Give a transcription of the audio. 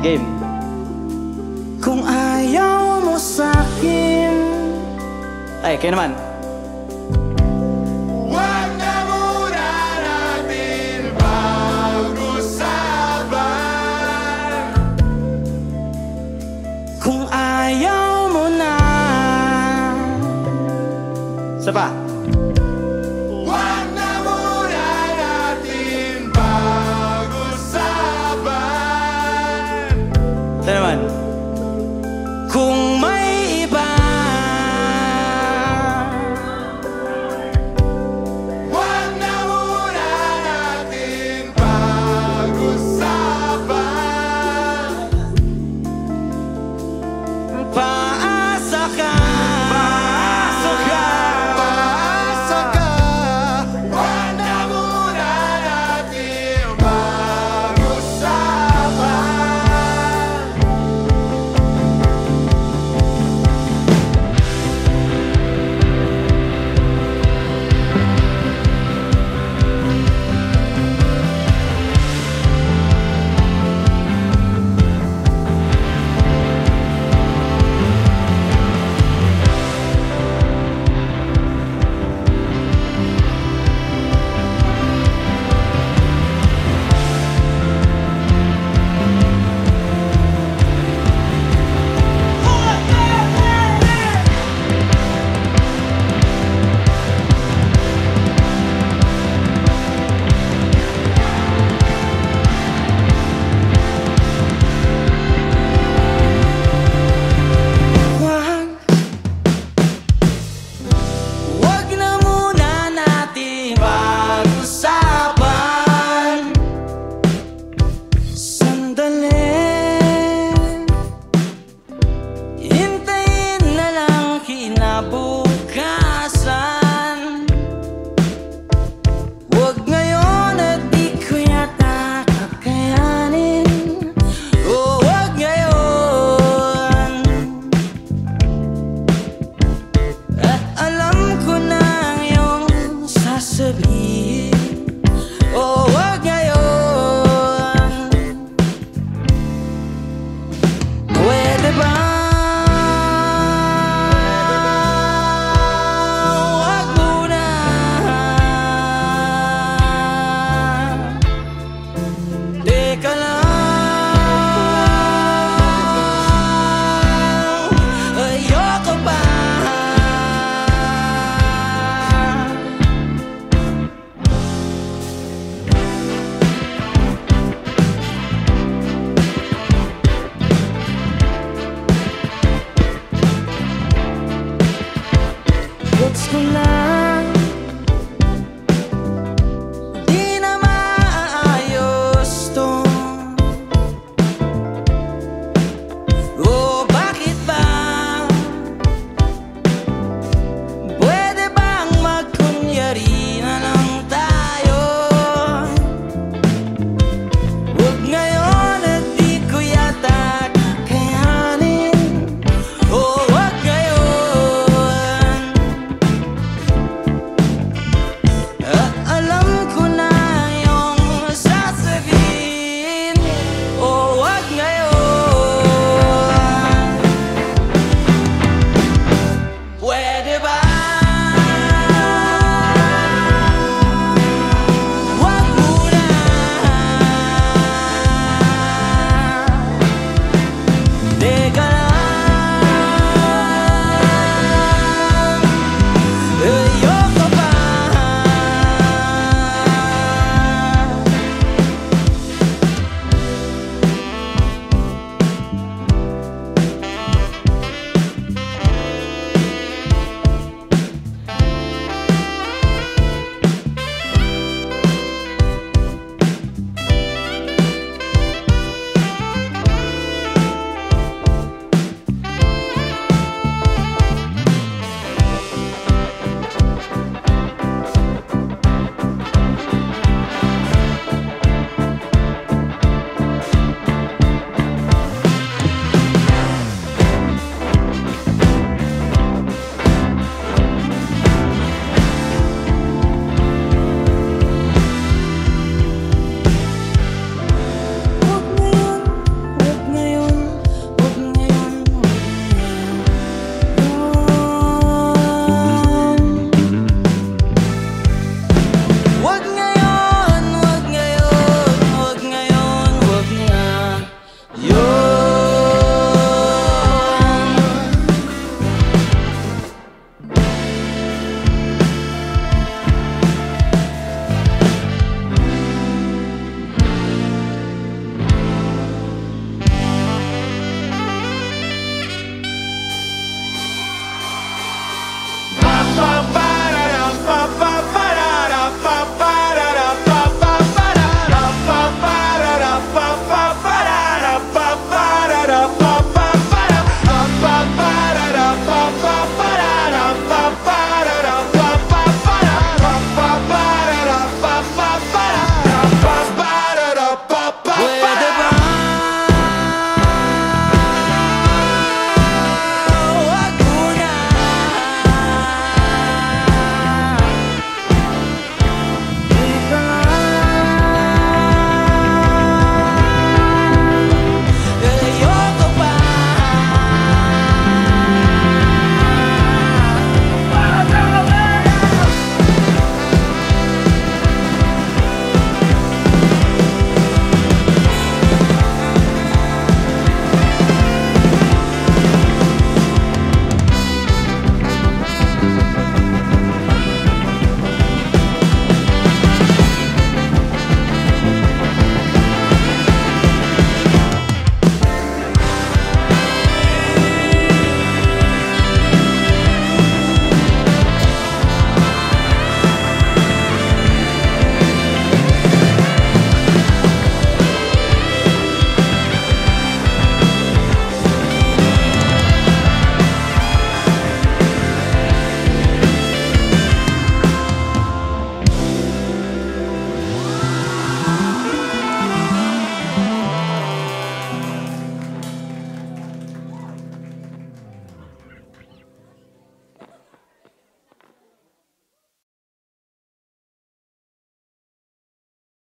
game. Kung ayaw mo sa'kin Ay, kayo naman. Wag na muna natin pag-usapan Kung ayaw mo na Isa pa. Natin pag-usapan Ito naman. the name.